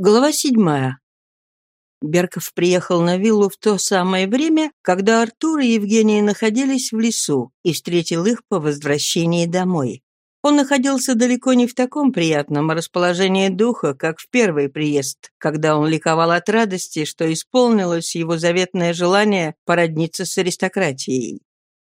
Глава седьмая. Берков приехал на виллу в то самое время, когда Артур и Евгения находились в лесу и встретил их по возвращении домой. Он находился далеко не в таком приятном расположении духа, как в первый приезд, когда он ликовал от радости, что исполнилось его заветное желание породниться с аристократией.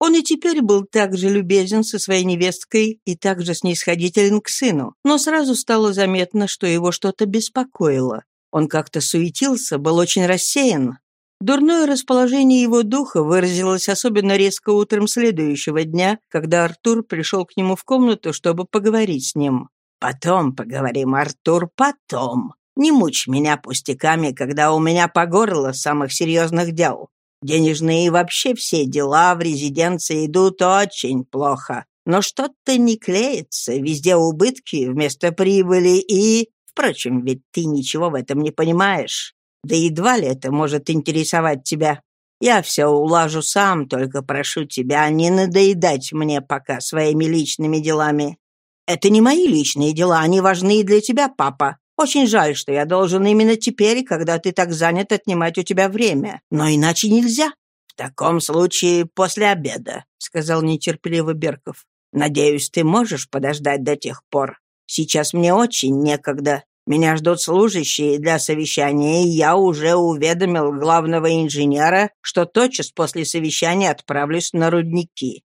Он и теперь был так же любезен со своей невесткой и так же снисходителен к сыну, но сразу стало заметно, что его что-то беспокоило. Он как-то суетился, был очень рассеян. Дурное расположение его духа выразилось особенно резко утром следующего дня, когда Артур пришел к нему в комнату, чтобы поговорить с ним. «Потом поговорим, Артур, потом. Не мучь меня пустяками, когда у меня по горло самых серьезных дел. Денежные и вообще все дела в резиденции идут очень плохо. Но что-то не клеится, везде убытки вместо прибыли и... Впрочем, ведь ты ничего в этом не понимаешь. Да едва ли это может интересовать тебя. Я все улажу сам, только прошу тебя не надоедать мне пока своими личными делами. Это не мои личные дела, они важны и для тебя, папа. Очень жаль, что я должен именно теперь, когда ты так занят, отнимать у тебя время. Но иначе нельзя. В таком случае после обеда, сказал нетерпеливо Берков. Надеюсь, ты можешь подождать до тех пор. Сейчас мне очень некогда. Меня ждут служащие для совещания, и я уже уведомил главного инженера, что тотчас после совещания отправлюсь на рудники».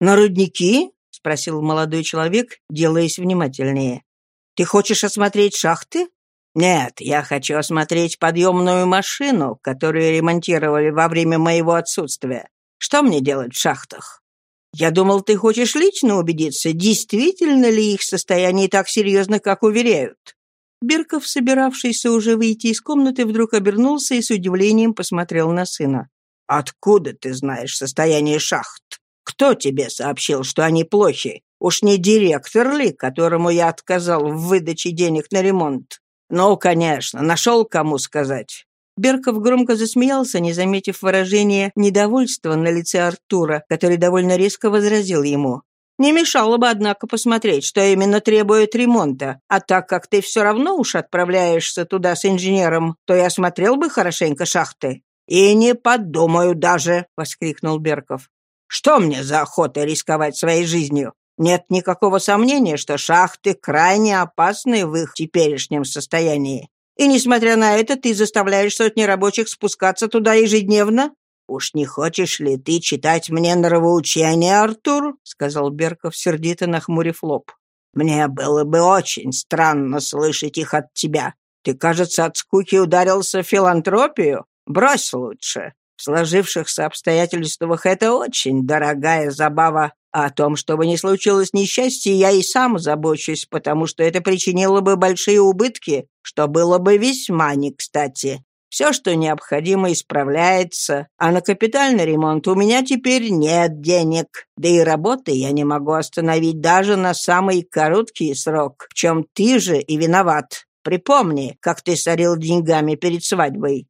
«На рудники?» — спросил молодой человек, делаясь внимательнее. Ты хочешь осмотреть шахты? Нет, я хочу осмотреть подъемную машину, которую ремонтировали во время моего отсутствия. Что мне делать в шахтах? Я думал, ты хочешь лично убедиться, действительно ли их состояние так серьезно, как уверяют. Бирков, собиравшийся уже выйти из комнаты, вдруг обернулся и с удивлением посмотрел на сына. «Откуда ты знаешь состояние шахт? Кто тебе сообщил, что они плохи? Уж не директор ли, которому я отказал в выдаче денег на ремонт? Ну, конечно, нашел кому сказать. Берков громко засмеялся, не заметив выражения недовольства на лице Артура, который довольно резко возразил ему. «Не мешало бы, однако, посмотреть, что именно требует ремонта. А так как ты все равно уж отправляешься туда с инженером, то я осмотрел бы хорошенько шахты». «И не подумаю даже!» — воскликнул Берков. «Что мне за охота рисковать своей жизнью? Нет никакого сомнения, что шахты крайне опасны в их теперешнем состоянии. И, несмотря на это, ты заставляешь сотни рабочих спускаться туда ежедневно? «Уж не хочешь ли ты читать мне нравоучение, Артур?» — сказал Берков, сердито нахмурив лоб. «Мне было бы очень странно слышать их от тебя. Ты, кажется, от скуки ударился в филантропию. Брось лучше. В сложившихся обстоятельствах это очень дорогая забава. О том, чтобы не случилось несчастья, я и сам забочусь, потому что это причинило бы большие убытки, что было бы весьма не кстати. Все, что необходимо, исправляется, а на капитальный ремонт у меня теперь нет денег. Да и работы я не могу остановить даже на самый короткий срок, в чем ты же и виноват. Припомни, как ты сорил деньгами перед свадьбой.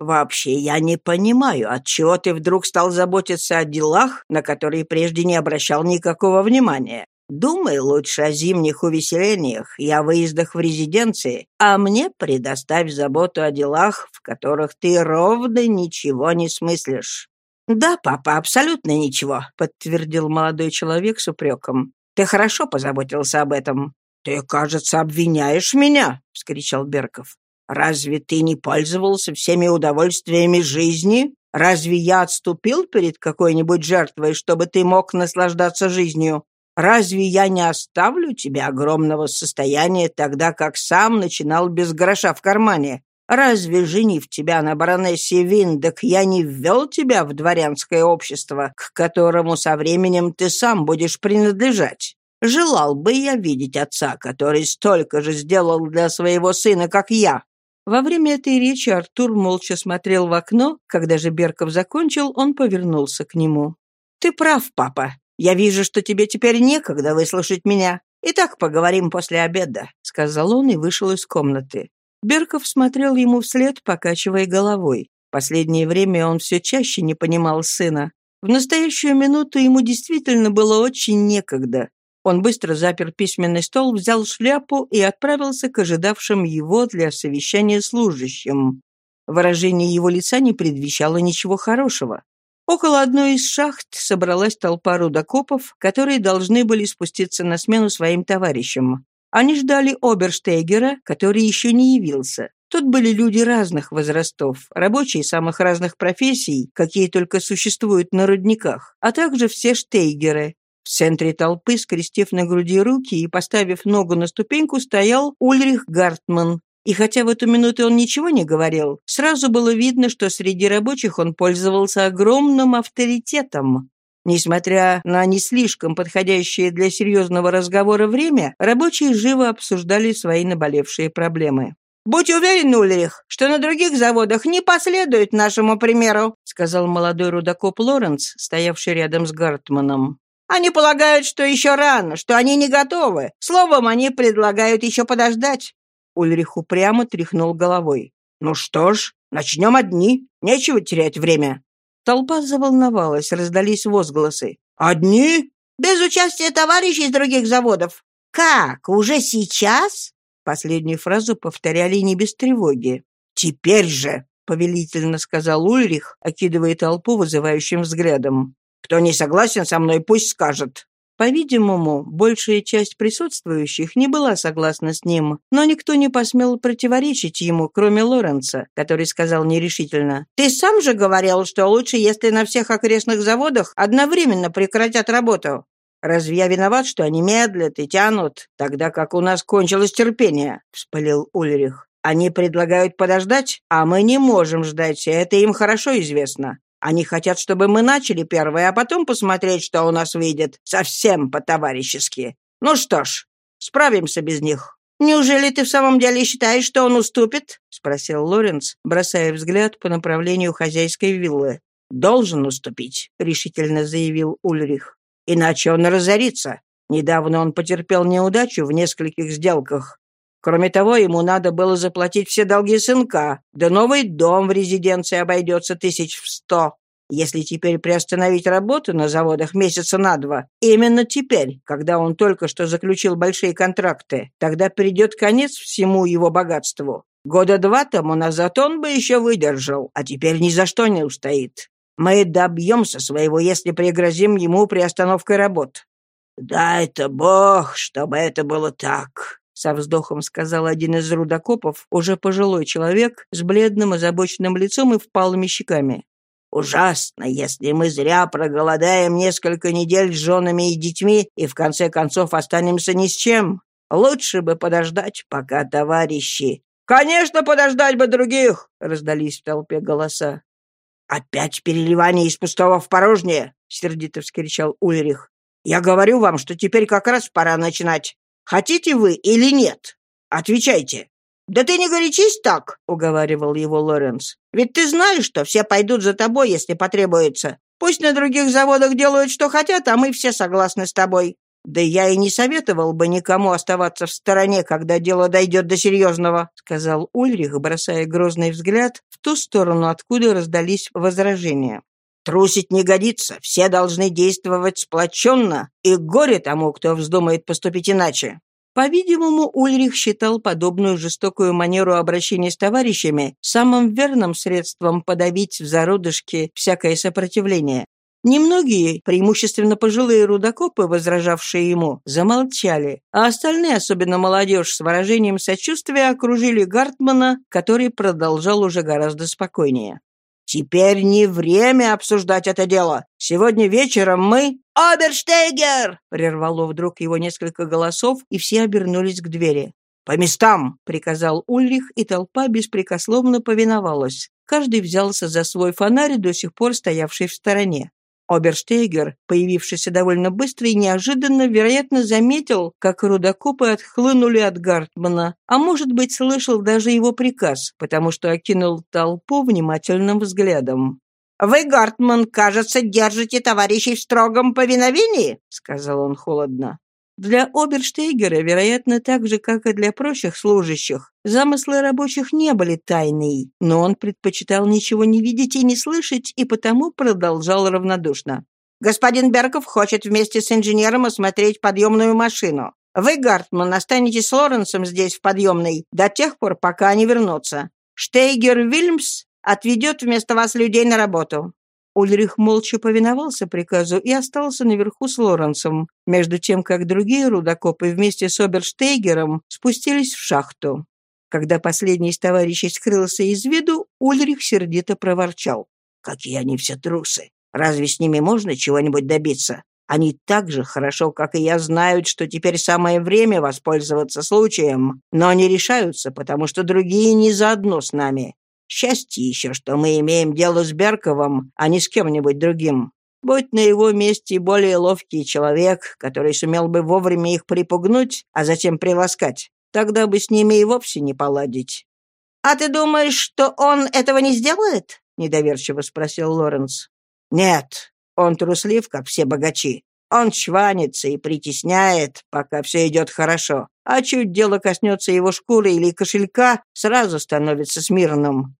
Вообще, я не понимаю, отчего ты вдруг стал заботиться о делах, на которые прежде не обращал никакого внимания. Думай лучше о зимних увеселениях и о выездах в резиденции, а мне предоставь заботу о делах, в которых ты ровно ничего не смыслишь». «Да, папа, абсолютно ничего», — подтвердил молодой человек с упреком. «Ты хорошо позаботился об этом». «Ты, кажется, обвиняешь меня», — вскричал Берков. Разве ты не пользовался всеми удовольствиями жизни? Разве я отступил перед какой-нибудь жертвой, чтобы ты мог наслаждаться жизнью? Разве я не оставлю тебе огромного состояния тогда, как сам начинал без гроша в кармане? Разве, женив тебя на баронессе Виндек, я не ввел тебя в дворянское общество, к которому со временем ты сам будешь принадлежать? Желал бы я видеть отца, который столько же сделал для своего сына, как я. Во время этой речи Артур молча смотрел в окно. Когда же Берков закончил, он повернулся к нему. «Ты прав, папа. Я вижу, что тебе теперь некогда выслушать меня. Итак, поговорим после обеда», — сказал он и вышел из комнаты. Берков смотрел ему вслед, покачивая головой. Последнее время он все чаще не понимал сына. В настоящую минуту ему действительно было очень некогда. Он быстро запер письменный стол, взял шляпу и отправился к ожидавшим его для совещания служащим. Выражение его лица не предвещало ничего хорошего. Около одной из шахт собралась толпа рудокопов, которые должны были спуститься на смену своим товарищам. Они ждали Оберштейгера, который еще не явился. Тут были люди разных возрастов, рабочие самых разных профессий, какие только существуют на рудниках, а также все штейгеры. В центре толпы, скрестив на груди руки и поставив ногу на ступеньку, стоял Ульрих Гартман, и хотя в эту минуту он ничего не говорил, сразу было видно, что среди рабочих он пользовался огромным авторитетом. Несмотря на не слишком подходящее для серьезного разговора время, рабочие живо обсуждали свои наболевшие проблемы. «Будь уверен, Ульрих, что на других заводах не последуют нашему примеру», сказал молодой рудокоп Лоренц, стоявший рядом с Гартманом. «Они полагают, что еще рано, что они не готовы. Словом, они предлагают еще подождать. Ульрих упрямо тряхнул головой. «Ну что ж, начнем одни. Нечего терять время». Толпа заволновалась, раздались возгласы. «Одни?» «Без участия товарищей из других заводов». «Как? Уже сейчас?» Последнюю фразу повторяли не без тревоги. «Теперь же!» — повелительно сказал Ульрих, окидывая толпу вызывающим взглядом. «Кто не согласен со мной, пусть скажет». По-видимому, большая часть присутствующих не была согласна с ним, но никто не посмел противоречить ему, кроме Лоренца, который сказал нерешительно. «Ты сам же говорил, что лучше, если на всех окрестных заводах одновременно прекратят работу. Разве я виноват, что они медлят и тянут, тогда как у нас кончилось терпение?» — вспылил Ульрих. «Они предлагают подождать, а мы не можем ждать, это им хорошо известно. Они хотят, чтобы мы начали первое, а потом посмотреть, что у нас выйдет. Совсем по-товарищески. Ну что ж, справимся без них». «Неужели ты в самом деле считаешь, что он уступит?» — спросил Лоренц, бросая взгляд по направлению хозяйской виллы. «Должен уступить», — решительно заявил Ульрих. «Иначе он разорится. Недавно он потерпел неудачу в нескольких сделках. Кроме того, ему надо было заплатить все долги сынка, да новый дом в резиденции обойдется тысяч в сто. Если теперь приостановить работу на заводах месяца на два, именно теперь, когда он только что заключил большие контракты, тогда придет конец всему его богатству. Года два тому назад он бы еще выдержал, а теперь ни за что не устоит. Мы добьемся своего, если пригрозим ему приостановкой работ. Да это Бог, чтобы это было так со вздохом сказал один из рудокопов, уже пожилой человек с бледным озабоченным лицом и впалыми щеками. «Ужасно, если мы зря проголодаем несколько недель с женами и детьми и в конце концов останемся ни с чем. Лучше бы подождать, пока товарищи...» «Конечно, подождать бы других!» — раздались в толпе голоса. «Опять переливание из пустого в порожнее!» — сердито вскричал Ульрих. «Я говорю вам, что теперь как раз пора начинать. Хотите вы или нет? Отвечайте». «Да ты не горячись так», — уговаривал его Лоренс. «Ведь ты знаешь, что все пойдут за тобой, если потребуется. Пусть на других заводах делают, что хотят, а мы все согласны с тобой. «Да я и не советовал бы никому оставаться в стороне, когда дело дойдет до серьезного», сказал Ульрих, бросая грозный взгляд в ту сторону, откуда раздались возражения. Трусить не годится, все должны действовать сплоченно, и горе тому, кто вздумает поступить иначе». По-видимому, Ульрих считал подобную жестокую манеру обращения с товарищами самым верным средством подавить в зародышке всякое сопротивление. Немногие, преимущественно пожилые рудокопы, возражавшие ему, замолчали, а остальные, особенно молодежь, с выражением сочувствия окружили Гартмана, который продолжал уже гораздо спокойнее. «Теперь не время обсуждать это дело. Сегодня вечером мы...» «Оберштейгер!» — прервало вдруг его несколько голосов, и все обернулись к двери. «По местам!» — приказал Ульрих, и толпа беспрекословно повиновалась. Каждый взялся за свой фонарь, до сих пор стоявший в стороне. Оберштейгер, появившийся довольно быстро и неожиданно, вероятно, заметил, как рудокопы отхлынули от Гартмана, а может быть, слышал даже его приказ, потому что окинул толпу внимательным взглядом. «Вы, Гартман, кажется, держите товарищей в строгом повиновении», — сказал он холодно. Для Оберштейгера, вероятно, так же, как и для прочих служащих, замыслы рабочих не были тайной, но он предпочитал ничего не видеть и не слышать, и потому продолжал равнодушно. Господин Берков хочет вместе с инженером осмотреть подъемную машину. Вы, Гартман, останетесь с Лоренсом здесь, в подъемной, до тех пор, пока они вернутся. Штейгер Вильмс отведет вместо вас людей на работу». Ульрих молча повиновался приказу и остался наверху с Лоренсом, между тем, как другие рудокопы вместе с Оберштейгером спустились в шахту. Когда последний из товарищей скрылся из виду, Ульрих сердито проворчал. «Какие они все трусы! Разве с ними можно чего-нибудь добиться? Они так же хорошо, как и я, знают, что теперь самое время воспользоваться случаем, но не решаются, потому что другие не заодно с нами. Счастье еще, что мы имеем дело с Берковым, а не с кем-нибудь другим. Будь на его месте более ловкий человек, который сумел бы вовремя их припугнуть, а затем приласкать, тогда бы с ними и вовсе не поладить. «А ты думаешь, что он этого не сделает?» — недоверчиво спросил Лоренс. «Нет, он труслив, как все богачи. Он чванится и притесняет, пока все идет хорошо. А чуть дело коснется его шкуры или кошелька, сразу становится смирным.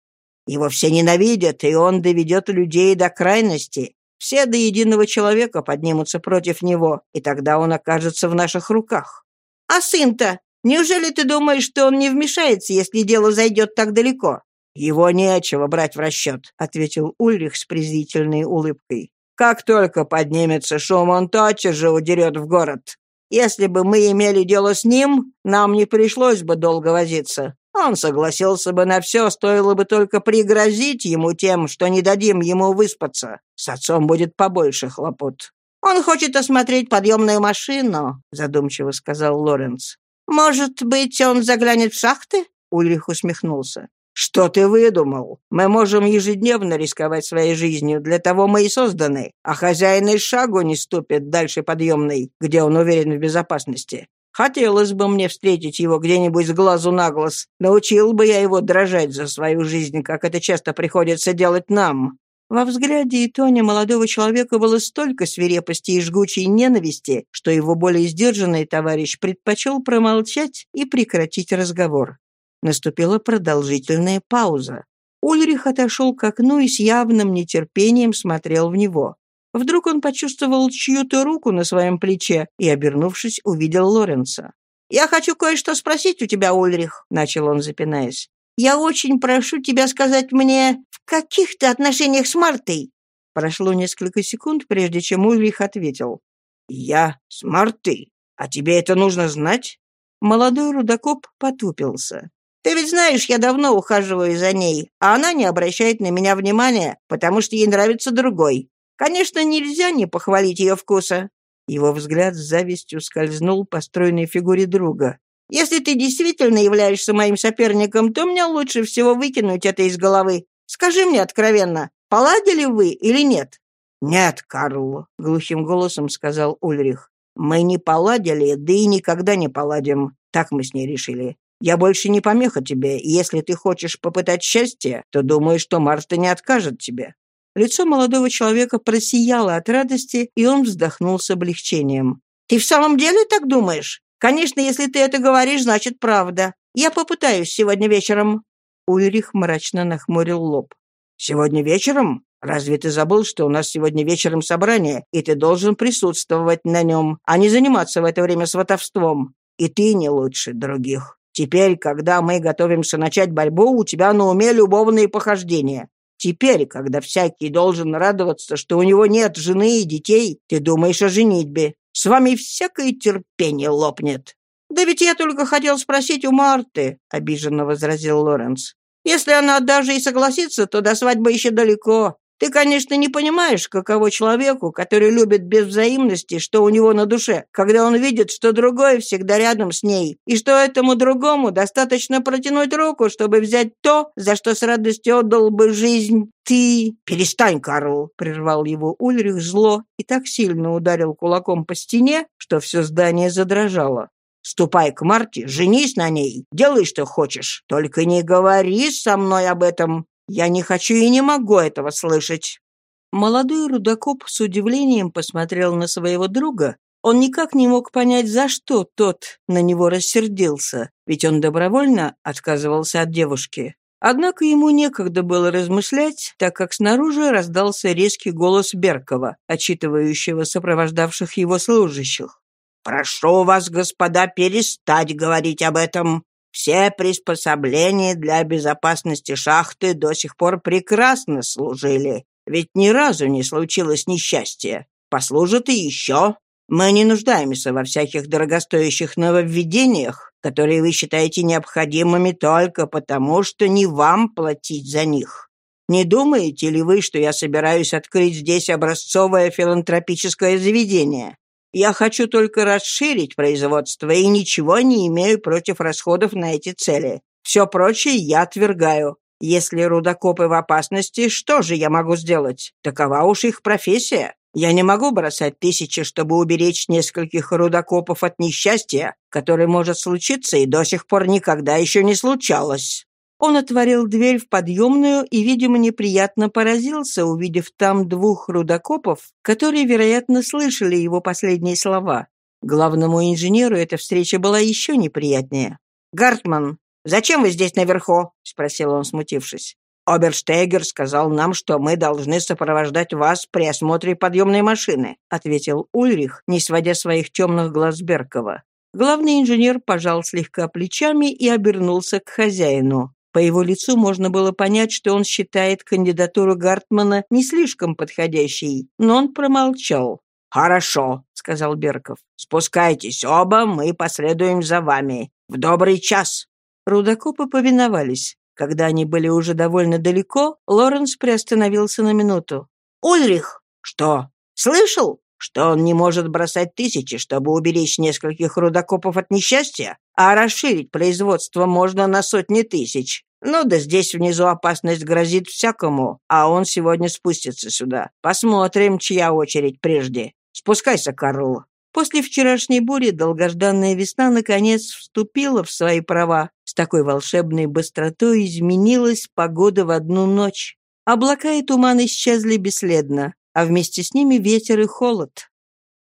Его все ненавидят, и он доведет людей до крайности. Все до единого человека поднимутся против него, и тогда он окажется в наших руках. А сын-то? Неужели ты думаешь, что он не вмешается, если дело зайдет так далеко? Его нечего брать в расчет, ответил Ульрих с презрительной улыбкой. Как только поднимется шум, он тотчас же удерет в город. Если бы мы имели дело с ним, нам не пришлось бы долго возиться. Он согласился бы на все, стоило бы только пригрозить ему тем, что не дадим ему выспаться. С отцом будет побольше хлопот. «Он хочет осмотреть подъемную машину», — задумчиво сказал Лоренц. «Может быть, он заглянет в шахты?» Ульрих усмехнулся. «Что ты выдумал? Мы можем ежедневно рисковать своей жизнью, для того мы и созданы, а хозяин и шагу не ступит дальше подъемной, где он уверен в безопасности. Хотелось бы мне встретить его где-нибудь с глазу на глаз. Научил бы я его дрожать за свою жизнь, как это часто приходится делать нам». Во взгляде и тоне молодого человека было столько свирепости и жгучей ненависти, что его более сдержанный товарищ предпочел промолчать и прекратить разговор. Наступила продолжительная пауза. Ульрих отошел к окну и с явным нетерпением смотрел в него. Вдруг он почувствовал чью-то руку на своем плече и, обернувшись, увидел Лоренца. «Я хочу кое-что спросить у тебя, Ульрих», — начал он, запинаясь. «Я очень прошу тебя сказать мне, в каких ты отношениях с Мартой?» Прошло несколько секунд, прежде чем Ульрих ответил. «Я с Мартой? А тебе это нужно знать?» Молодой рудокоп потупился. «Ты ведь знаешь, я давно ухаживаю за ней, а она не обращает на меня внимания, потому что ей нравится другой. Конечно, нельзя не похвалить ее вкуса». Его взгляд с завистью скользнул по стройной фигуре друга. «Если ты действительно являешься моим соперником, то мне лучше всего выкинуть это из головы. Скажи мне откровенно, поладили вы или нет?» «Нет, Карл», — глухим голосом сказал Ульрих. «Мы не поладили, да и никогда не поладим. Так мы с ней решили. Я больше не помеха тебе, и если ты хочешь попытать счастье, то думаю, что Марта не откажет тебе. Лицо молодого человека просияло от радости, и он вздохнул с облегчением. «Ты в самом деле так думаешь? Конечно, если ты это говоришь, значит, правда. Я попытаюсь сегодня вечером». Ульрих мрачно нахмурил лоб. «Сегодня вечером? Разве ты забыл, что у нас сегодня вечером собрание, и ты должен присутствовать на нем, а не заниматься в это время сватовством? И ты не лучше других. Теперь, когда мы готовимся начать борьбу, у тебя на уме любовные похождения. Теперь, когда всякий должен радоваться, что у него нет жены и детей, ты думаешь о женитьбе. С вами всякое терпение лопнет». «Да ведь я только хотел спросить у Марты», — обиженно возразил Лоренс. «Если она даже и согласится, то до свадьбы еще далеко. Ты, конечно, не понимаешь, каково человеку, который любит без взаимности, что у него на душе, когда он видит, что другой всегда рядом с ней, и что этому другому достаточно протянуть руку, чтобы взять то, за что с радостью отдал бы жизнь ты. «Перестань, Карл!» — прервал его Ульрих зло и так сильно ударил кулаком по стене, что все здание задрожало. Ступай к Марте, женись на ней, делай, что хочешь. Только не говори со мной об этом. Я не хочу и не могу этого слышать». Молодой рудокоп с удивлением посмотрел на своего друга. Он никак не мог понять, за что тот на него рассердился, ведь он добровольно отказывался от девушки. Однако ему некогда было размышлять, так как снаружи раздался резкий голос Беркова, отчитывающего сопровождавших его служащих. «Прошу вас, господа, перестать говорить об этом. Все приспособления для безопасности шахты до сих пор прекрасно служили, ведь ни разу не случилось несчастья. Послужат и еще. Мы не нуждаемся во всяких дорогостоящих нововведениях, которые вы считаете необходимыми только потому, что не вам платить за них. Не думаете ли вы, что я собираюсь открыть здесь образцовое филантропическое заведение? Я хочу только расширить производство и ничего не имею против расходов на эти цели. Все прочее я отвергаю. Если рудокопы в опасности, что же я могу сделать? Такова уж их профессия. Я не могу бросать тысячи, чтобы уберечь нескольких рудокопов от несчастья, которое может случиться и до сих пор никогда еще не случалось». Он отворил дверь в подъемную и, видимо, неприятно поразился, увидев там двух рудокопов, которые, вероятно, слышали его последние слова. Главному инженеру эта встреча была еще неприятнее. «Гартман, зачем вы здесь наверху?» — спросил он, смутившись. «Оберштегер сказал нам, что мы должны сопровождать вас при осмотре подъемной машины», ответил Ульрих, не сводя своих темных глаз Беркова. Главный инженер пожал слегка плечами и обернулся к хозяину. По его лицу можно было понять, что он считает кандидатуру Гартмана не слишком подходящей, но он промолчал. «Хорошо», — сказал Берков. «Спускайтесь оба, мы последуем за вами. В добрый час». Рудокопы повиновались. Когда они были уже довольно далеко, Лоренс приостановился на минуту. «Ульрих!» «Что? Слышал? Что он не может бросать тысячи, чтобы уберечь нескольких рудокопов от несчастья? А расширить производство можно на сотни тысяч. Ну да здесь внизу опасность грозит всякому, а он сегодня спустится сюда. Посмотрим, чья очередь прежде. Спускайся, Карл». После вчерашней бури долгожданная весна наконец вступила в свои права. С такой волшебной быстротой изменилась погода в одну ночь. Облака и туман исчезли бесследно, а вместе с ними ветер и холод.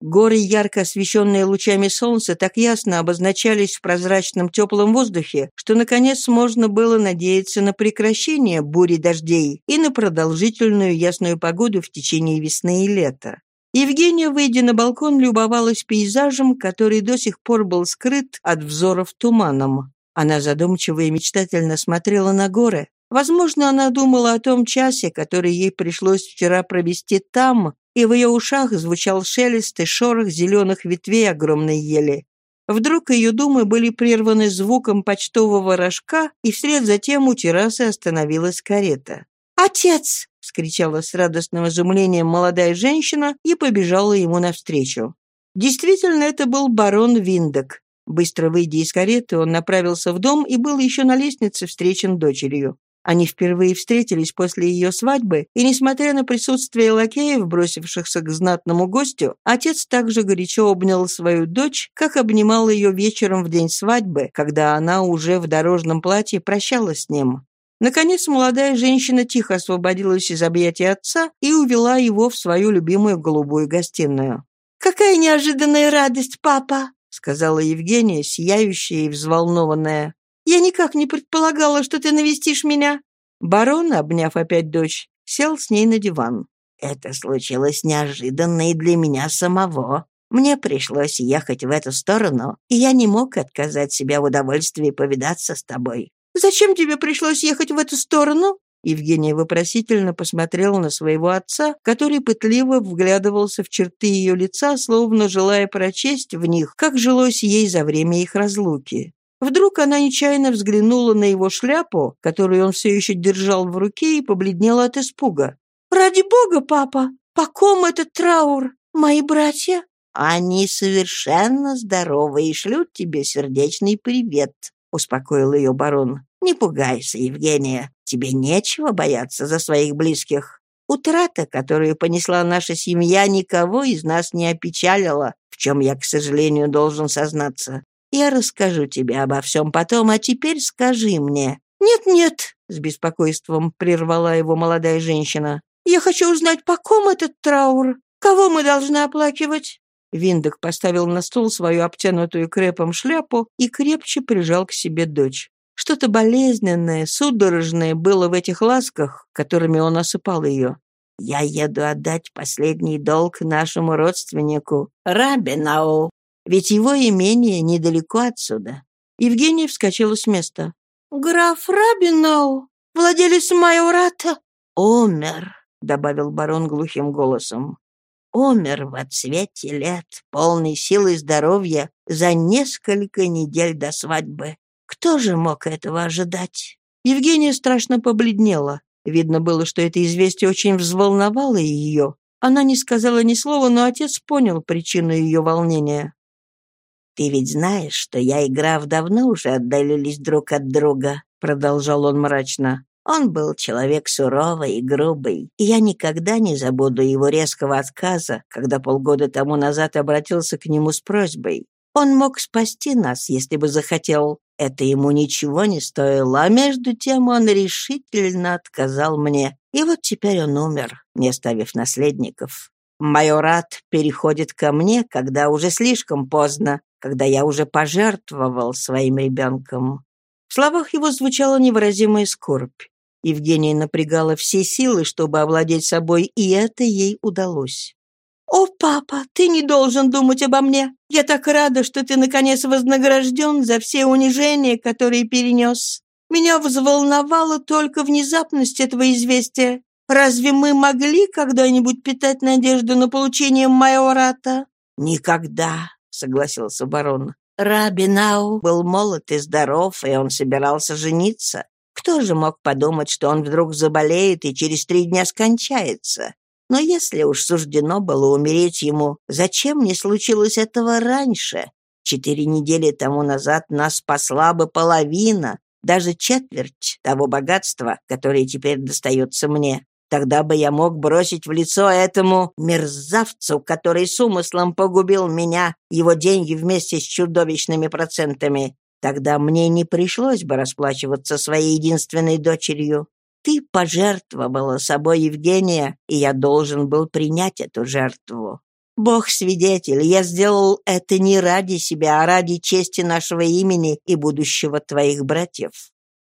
Горы, ярко освещенные лучами солнца, так ясно обозначались в прозрачном теплом воздухе, что, наконец, можно было надеяться на прекращение бури дождей и на продолжительную ясную погоду в течение весны и лета. Евгения, выйдя на балкон, любовалась пейзажем, который до сих пор был скрыт от взоров туманом. Она задумчиво и мечтательно смотрела на горы. Возможно, она думала о том часе, который ей пришлось вчера провести там, и в ее ушах звучал шелест и шорох зеленых ветвей огромной ели. Вдруг ее думы были прерваны звуком почтового рожка, и вслед за тем у террасы остановилась карета. «Отец!» — вскричала с радостным изумлением молодая женщина и побежала ему навстречу. Действительно, это был барон Виндек. Быстро выйдя из кареты, он направился в дом и был еще на лестнице встречен дочерью. Они впервые встретились после ее свадьбы, и, несмотря на присутствие лакеев, бросившихся к знатному гостю, отец также горячо обнял свою дочь, как обнимал ее вечером в день свадьбы, когда она уже в дорожном платье прощалась с ним. Наконец, молодая женщина тихо освободилась из объятий отца и увела его в свою любимую голубую гостиную. «Какая неожиданная радость, папа!» — сказала Евгения, сияющая и взволнованная. «Я никак не предполагала, что ты навестишь меня». Барон, обняв опять дочь, сел с ней на диван. «Это случилось неожиданно и для меня самого. Мне пришлось ехать в эту сторону, и я не мог отказать себе в удовольствии повидаться с тобой. Зачем тебе пришлось ехать в эту сторону?» Евгения вопросительно посмотрела на своего отца, который пытливо вглядывался в черты ее лица, словно желая прочесть в них, как жилось ей за время их разлуки. Вдруг она нечаянно взглянула на его шляпу, которую он все еще держал в руке, и побледнела от испуга. «Ради бога, папа! По ком этот траур? Мои братья?» «Они совершенно здоровы и шлют тебе сердечный привет», — успокоил ее барон. «Не пугайся, Евгения. Тебе нечего бояться за своих близких. Утрата, которую понесла наша семья, никого из нас не опечалила, в чем я, к сожалению, должен сознаться. Я расскажу тебе обо всем потом, а теперь скажи мне». «Нет-нет», — с беспокойством прервала его молодая женщина. «Я хочу узнать, по ком этот траур? Кого мы должны оплакивать?» Виндок поставил на стол свою обтянутую крепом шляпу и крепче прижал к себе дочь. Что-то болезненное, судорожное было в этих ласках, которыми он осыпал ее. «Я еду отдать последний долг нашему родственнику, Рабинау, ведь его имение недалеко отсюда». Евгения вскочила с места. «Граф Рабинау, владелец майората, умер», — добавил барон глухим голосом. «Умер в отсвете лет, полный силы и здоровья, за несколько недель до свадьбы. Кто же мог этого ожидать?» Евгения страшно побледнела. Видно было, что это известие очень взволновало ее. Она не сказала ни слова, но отец понял причину ее волнения. «Ты ведь знаешь, что я и граф давно уже отдалились друг от друга», — продолжал он мрачно. Он был человек суровый и грубый, и я никогда не забуду его резкого отказа, когда полгода тому назад обратился к нему с просьбой. Он мог спасти нас, если бы захотел. Это ему ничего не стоило, а между тем он решительно отказал мне. И вот теперь он умер, не оставив наследников. Майорат переходит ко мне, когда уже слишком поздно, когда я уже пожертвовал своим ребенком. В словах его звучала невыразимая скорбь. Евгения напрягала все силы, чтобы овладеть собой, и это ей удалось. «О, папа, ты не должен думать обо мне. Я так рада, что ты, наконец, вознагражден за все унижения, которые перенес. Меня взволновала только внезапность этого известия. Разве мы могли когда-нибудь питать надежду на получение майората?» «Никогда», — согласился барон. Рабинау был молод и здоров, и он собирался жениться. Кто же мог подумать, что он вдруг заболеет и через три дня скончается? Но если уж суждено было умереть ему, зачем не случилось этого раньше? Четыре недели тому назад нас спасла бы половина, даже четверть того богатства, которое теперь достается мне. Тогда бы я мог бросить в лицо этому мерзавцу, который с умыслом погубил меня, его деньги вместе с чудовищными процентами. Тогда мне не пришлось бы расплачиваться своей единственной дочерью. Ты пожертвовала собой, Евгения, и я должен был принять эту жертву. Бог свидетель, я сделал это не ради себя, а ради чести нашего имени и будущего твоих братьев.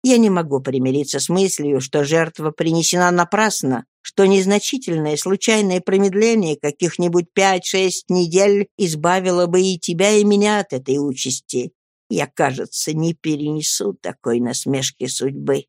Я не могу примириться с мыслью, что жертва принесена напрасно, что незначительное случайное промедление каких-нибудь пять-шесть недель избавило бы и тебя, и меня от этой участи. Я, кажется, не перенесу такой насмешки судьбы».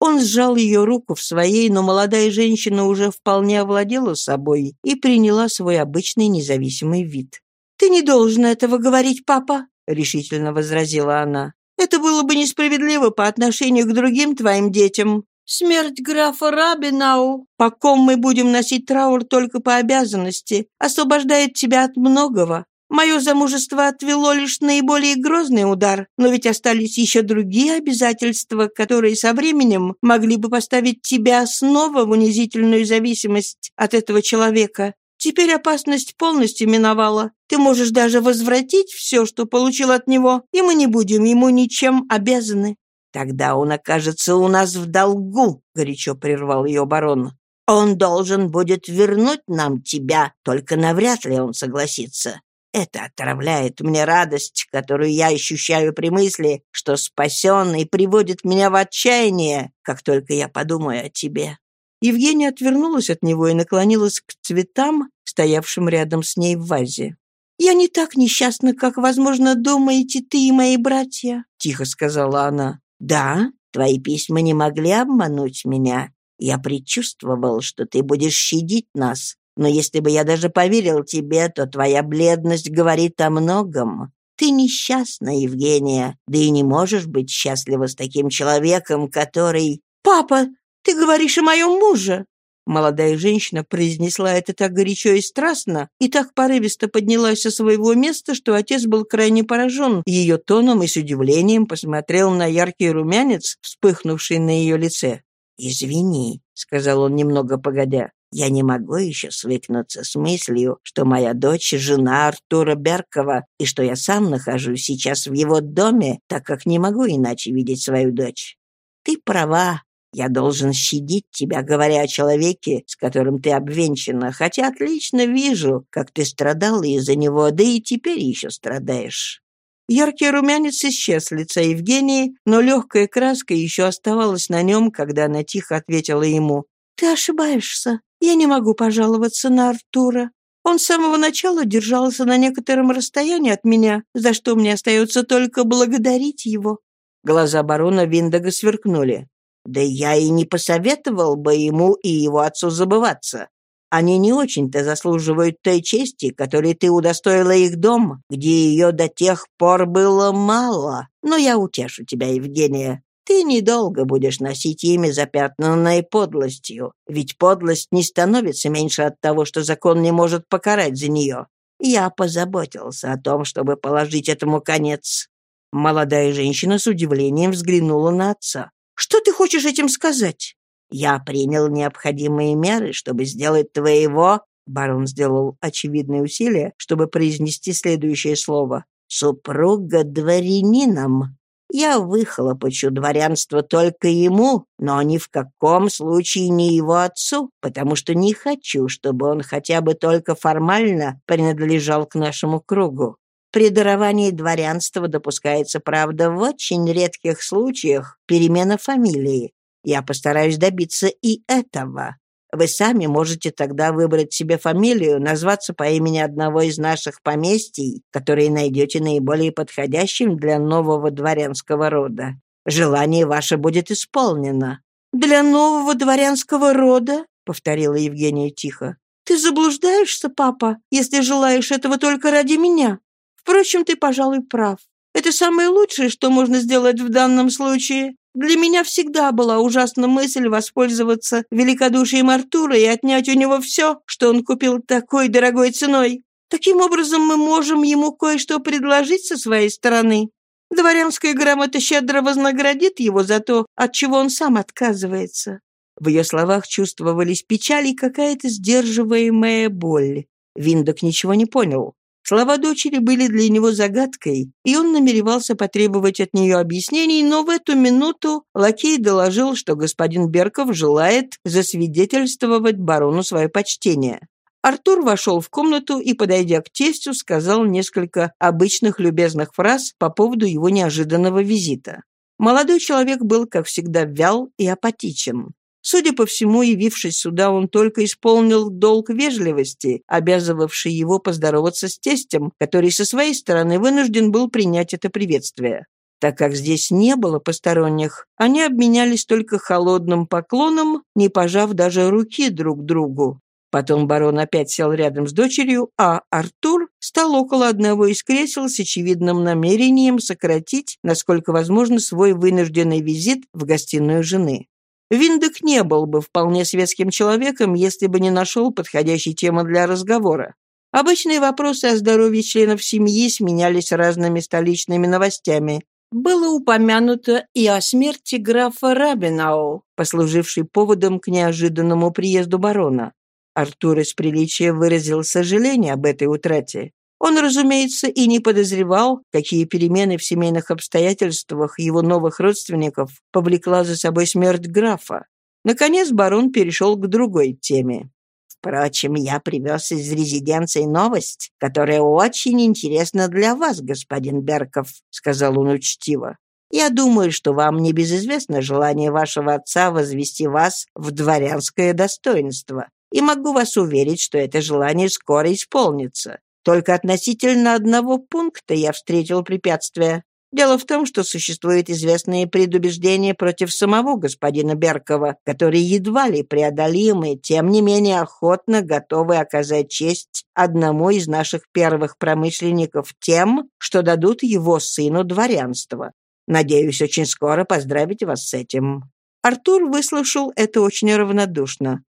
Он сжал ее руку в своей, но молодая женщина уже вполне овладела собой и приняла свой обычный независимый вид. «Ты не должен этого говорить, папа», — решительно возразила она. «Это было бы несправедливо по отношению к другим твоим детям. Смерть графа Рабинау, по ком мы будем носить траур только по обязанности, освобождает тебя от многого. Мое замужество отвело лишь наиболее грозный удар, но ведь остались еще другие обязательства, которые со временем могли бы поставить тебя снова в унизительную зависимость от этого человека. Теперь опасность полностью миновала. Ты можешь даже возвратить все, что получил от него, и мы не будем ему ничем обязаны». «Тогда он окажется у нас в долгу», — горячо прервал ее барон. «Он должен будет вернуть нам тебя, только навряд ли он согласится. Это отравляет мне радость, которую я ощущаю при мысли, что спасенный приводит меня в отчаяние, как только я подумаю о тебе». Евгения отвернулась от него и наклонилась к цветам, стоявшим рядом с ней в вазе. «Я не так несчастна, как, возможно, думаете ты и мои братья», — тихо сказала она. «Да, твои письма не могли обмануть меня. Я предчувствовал, что ты будешь щадить нас, но если бы я даже поверил тебе, то твоя бледность говорит о многом. Ты несчастна, Евгения, да и не можешь быть счастлива с таким человеком, который... «Папа, ты говоришь о моем муже!» Молодая женщина произнесла это так горячо и страстно, и так порывисто поднялась со своего места, что отец был крайне поражен ее тоном и с удивлением посмотрел на яркий румянец, вспыхнувший на ее лице. «Извини», — сказал он немного погодя, я не могу еще свыкнуться с мыслью, что моя дочь — жена Артура Беркова, и что я сам нахожусь сейчас в его доме, так как не могу иначе видеть свою дочь. Ты права. Я должен щадить тебя, говоря о человеке, с которым ты обвенчана, хотя отлично вижу, как ты страдала из-за него, да и теперь еще страдаешь. Яркий румянец исчез с лица Евгении, но легкая краска еще оставалась на нем, когда она тихо ответила ему. «Ты ошибаешься. Я не могу пожаловаться на Артура. Он с самого начала держался на некотором расстоянии от меня, за что мне остается только благодарить его». Глаза барона Виндага сверкнули. «Да я и не посоветовал бы ему и его отцу забываться. Они не очень-то заслуживают той чести, которой ты удостоила их дом, где ее до тех пор было мало. Но я утешу тебя, Евгения. Ты недолго будешь носить имя, запятнанное подлостью, ведь подлость не становится меньше от того, что закон не может покарать за нее. Я позаботился о том, чтобы положить этому конец». Молодая женщина с удивлением взглянула на отца. «Что ты хочешь этим сказать?» Я принял необходимые меры, чтобы сделать твоего...» Барон сделал очевидное усилие, чтобы произнести следующее слово. «Супруга дворянином. Я выхлопочу дворянство только ему, но ни в каком случае не его отцу, потому что не хочу, чтобы он хотя бы только формально принадлежал к нашему кругу. При даровании дворянства допускается, правда, в очень редких случаях перемена фамилии, я постараюсь добиться и этого. Вы сами можете тогда выбрать себе фамилию, назваться по имени одного из наших поместий, которые найдете наиболее подходящим для нового дворянского рода. Желание ваше будет исполнено». «Для нового дворянского рода?» — повторила Евгения тихо. «Ты заблуждаешься, папа, если желаешь этого только ради меня. Впрочем, ты, пожалуй, прав. Это самое лучшее, что можно сделать в данном случае. Для меня всегда была ужасна мысль воспользоваться великодушием Артура и отнять у него все, что он купил такой дорогой ценой. Таким образом, мы можем ему кое-что предложить со своей стороны. Дворянская грамота щедро вознаградит его за то, от чего он сам отказывается». В ее словах чувствовались печаль и какая-то сдерживаемая боль. Виндок ничего не понял. Слова дочери были для него загадкой, и он намеревался потребовать от нее объяснений, но в эту минуту лакей доложил, что господин Берков желает засвидетельствовать барону свое почтение. Артур вошел в комнату и, подойдя к тестю, сказал несколько обычных любезных фраз по поводу его неожиданного визита. Молодой человек был, как всегда, вял и апатичен. Судя по всему, явившись сюда, он только исполнил долг вежливости, обязывавший его поздороваться с тестем, который со своей стороны вынужден был принять это приветствие. Так как здесь не было посторонних, они обменялись только холодным поклоном, не пожав даже руки друг другу. Потом барон опять сел рядом с дочерью, а Артур стал около одного из кресел с очевидным намерением сократить, насколько возможно, свой вынужденный визит в гостиную жены. Виндек не был бы вполне светским человеком, если бы не нашел подходящей темы для разговора. Обычные вопросы о здоровье членов семьи сменялись разными столичными новостями. Было упомянуто и о смерти графа Рабинау, послужившей поводом к неожиданному приезду барона. Артур из приличия выразил сожаление об этой утрате. Он, разумеется, и не подозревал, какие перемены в семейных обстоятельствах его новых родственников повлекла за собой смерть графа. Наконец барон перешел к другой теме. «Впрочем, я привез из резиденции новость, которая очень интересна для вас, господин Берков», — сказал он учтиво. «Я думаю, что вам не безизвестно желание вашего отца возвести вас в дворянское достоинство, и могу вас уверить, что это желание скоро исполнится. Только относительно одного пункта я встретил препятствие. Дело в том, что существуют известные предубеждения против самого господина Беркова, которые едва ли преодолимы, тем не менее охотно готовы оказать честь одному из наших первых промышленников тем, что дадут его сыну дворянство. Надеюсь, очень скоро поздравить вас с этим». Артур выслушал это очень равнодушно.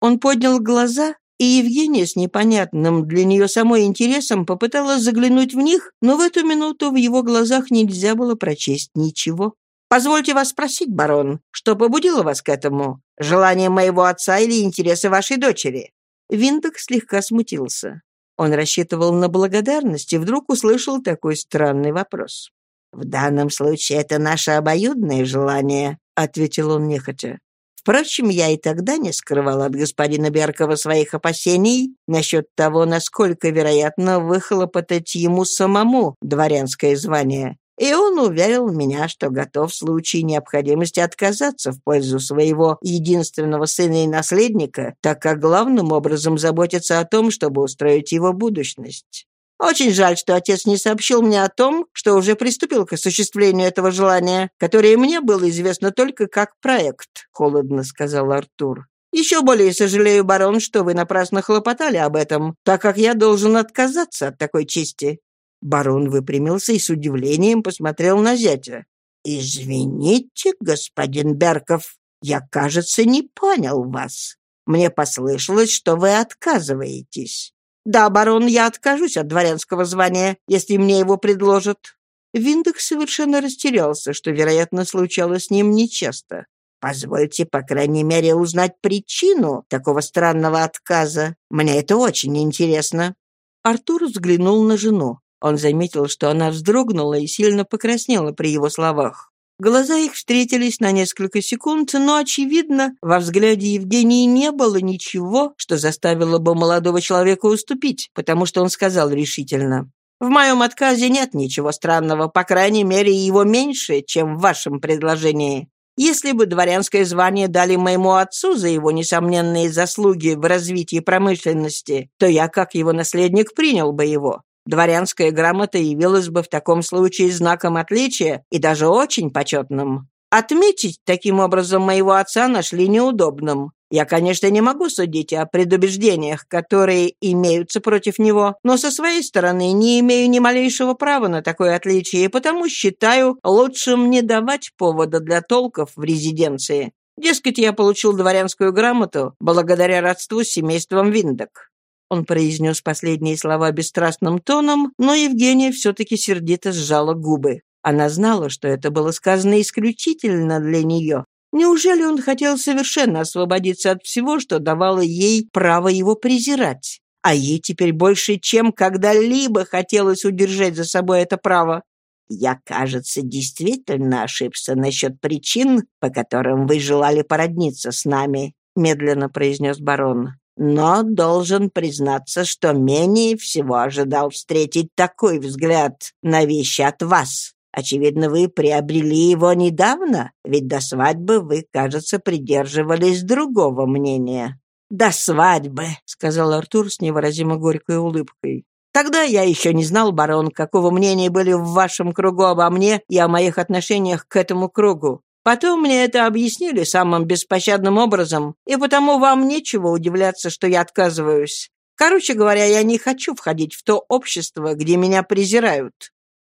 Он поднял глаза и Евгения с непонятным для нее самой интересом попыталась заглянуть в них, но в эту минуту в его глазах нельзя было прочесть ничего. «Позвольте вас спросить, барон, что побудило вас к этому? Желание моего отца или интересы вашей дочери?» Виндок слегка смутился. Он рассчитывал на благодарность и вдруг услышал такой странный вопрос. «В данном случае это наше обоюдное желание», — ответил он нехотя. Впрочем, я и тогда не скрывал от господина Беркова своих опасений насчет того, насколько вероятно выхлопотать ему самому дворянское звание. И он уверил меня, что готов в случае необходимости отказаться в пользу своего единственного сына и наследника, так как главным образом заботится о том, чтобы устроить его будущность. Очень жаль, что отец не сообщил мне о том, что уже приступил к осуществлению этого желания, которое мне было известно только как проект», — холодно сказал Артур. «Еще более сожалею, барон, что вы напрасно хлопотали об этом, так как я должен отказаться от такой чести. Барон выпрямился и с удивлением посмотрел на зятя. «Извините, господин Берков, я, кажется, не понял вас. Мне послышалось, что вы отказываетесь. Да, барон, я откажусь от дворянского звания, если мне его предложат». Виндек совершенно растерялся, что, вероятно, случалось с ним нечасто. «Позвольте, по крайней мере, узнать причину такого странного отказа. Мне это очень интересно». Артур взглянул на жену. Он заметил, что она вздрогнула и сильно покраснела при его словах. Глаза их встретились на несколько секунд, но, очевидно, во взгляде Евгении не было ничего, что заставило бы молодого человека уступить, потому что он сказал решительно. «В моем отказе нет ничего странного, по крайней мере, его меньше, чем в вашем предложении. Если бы дворянское звание дали моему отцу за его несомненные заслуги в развитии промышленности, то я, как его наследник, принял бы его. Дворянская грамота явилась бы в таком случае знаком отличия и даже очень почетным. Отметить таким образом моего отца нашли неудобным. Я, конечно, не могу судить о предубеждениях, которые имеются против него, но со своей стороны не имею ни малейшего права на такое отличие, и потому считаю лучшим не давать повода для толков в резиденции. Дескать, я получил дворянскую грамоту благодаря родству с семейством Виндок. Он произнес последние слова бесстрастным тоном, но Евгения все-таки сердито сжала губы. Она знала, что это было сказано исключительно для нее. Неужели он хотел совершенно освободиться от всего, что давало ей право его презирать? А ей теперь больше, чем когда-либо хотелось удержать за собой это право. «Я, кажется, действительно ошибся насчет причин, по которым вы желали породниться с нами», медленно произнес барон но должен признаться, что менее всего ожидал встретить такой взгляд на вещи от вас. Очевидно, вы приобрели его недавно, ведь до свадьбы вы, кажется, придерживались другого мнения». «До свадьбы», — сказал Артур с невыразимо горькой улыбкой. «Тогда я еще не знал, барон, какого мнения были в вашем кругу обо мне и о моих отношениях к этому кругу. Потом мне это объяснили самым беспощадным образом, и потому вам нечего удивляться, что я отказываюсь. Короче говоря, я не хочу входить в то общество, где меня презирают».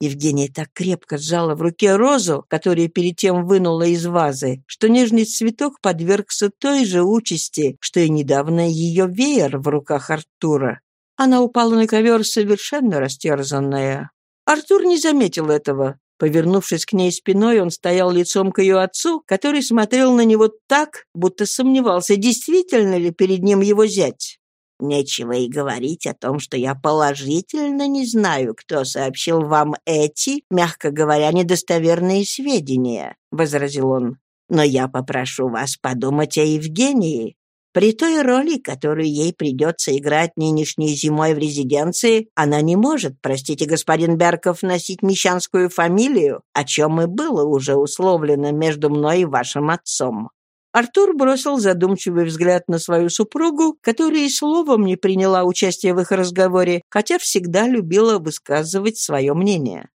Евгения так крепко сжала в руке розу, которую перед тем вынула из вазы, что нежный цветок подвергся той же участи, что и недавно ее веер в руках Артура. Она упала на ковер совершенно растерзанная. Артур не заметил этого. Повернувшись к ней спиной, он стоял лицом к ее отцу, который смотрел на него так, будто сомневался, действительно ли перед ним его зять. «Нечего и говорить о том, что я положительно не знаю, кто сообщил вам эти, мягко говоря, недостоверные сведения», — возразил он. «Но я попрошу вас подумать о Евгении. При той роли, которую ей придется играть нынешней зимой в резиденции, она не может, простите, господин Берков, носить мещанскую фамилию, о чем и было уже условлено между мной и вашим отцом». Артур бросил задумчивый взгляд на свою супругу, которая и словом не приняла участия в их разговоре, хотя всегда любила высказывать свое мнение.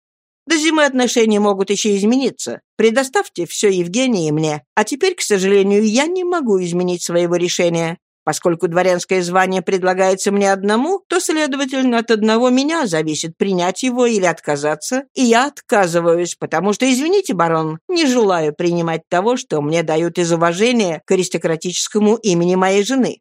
До зимы отношения могут еще измениться. Предоставьте все Евгении и мне. А теперь, к сожалению, я не могу изменить своего решения. Поскольку дворянское звание предлагается мне одному, то, следовательно, от одного меня зависит принять его или отказаться, и я отказываюсь, потому что, извините, барон, не желаю принимать того, что мне дают из уважения к аристократическому имени моей жены».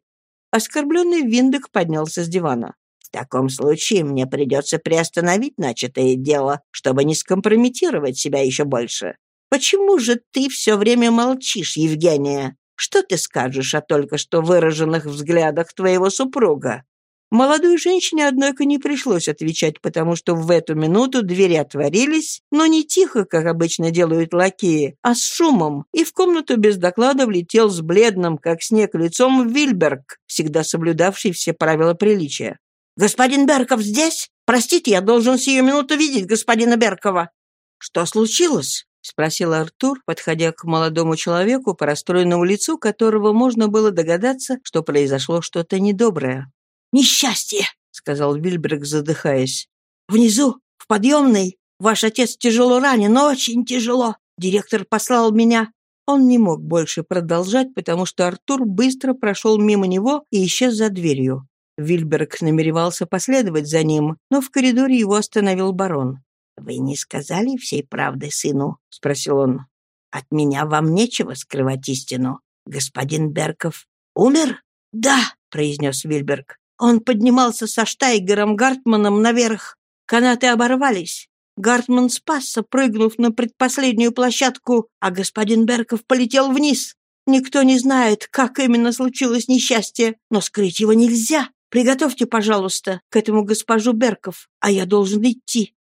Оскорбленный Виндек поднялся с дивана. В таком случае мне придется приостановить начатое дело, чтобы не скомпрометировать себя еще больше. Почему же ты все время молчишь, Евгения? Что ты скажешь о только что выраженных взглядах твоего супруга?» Молодой женщине, однако, не пришлось отвечать, потому что в эту минуту двери отворились, но не тихо, как обычно делают лакеи, а с шумом, и в комнату без доклада влетел с бледным, как снег, лицом Вильберг, всегда соблюдавший все правила приличия. «Господин Берков здесь? Простите, я должен сию минуту видеть господина Беркова». «Что случилось?» — спросил Артур, подходя к молодому человеку, по расстроенному лицу которого можно было догадаться, что произошло что-то недоброе. «Несчастье!» — сказал Вильберг, задыхаясь. «Внизу, в подъемной, ваш отец тяжело ранен, очень тяжело. Директор послал меня». Он не мог больше продолжать, потому что Артур быстро прошел мимо него и исчез за дверью. Вильберг намеревался последовать за ним, но в коридоре его остановил барон. «Вы не сказали всей правды сыну?» — спросил он. «От меня вам нечего скрывать истину. Господин Берков умер?» «Да», — произнес Вильберг. Он поднимался со Штайгером Гартманом наверх. Канаты оборвались. Гартман спасся, прыгнув на предпоследнюю площадку, а господин Берков полетел вниз. Никто не знает, как именно случилось несчастье, но скрыть его нельзя. Приготовьте, пожалуйста, к этому госпожу Берков, а я должен идти».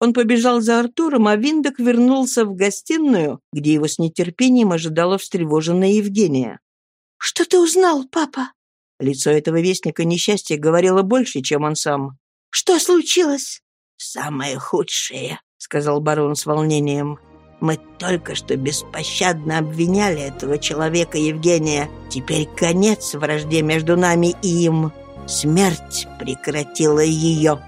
Он побежал за Артуром, а Виндок вернулся в гостиную, где его с нетерпением ожидала встревоженная Евгения. «Что ты узнал, папа?» Лицо этого вестника несчастья говорило больше, чем он сам. «Что случилось?» «Самое худшее», — сказал барон с волнением. «Мы только что беспощадно обвиняли этого человека Евгения. Теперь конец вражде между нами и им. Смерть прекратила ее».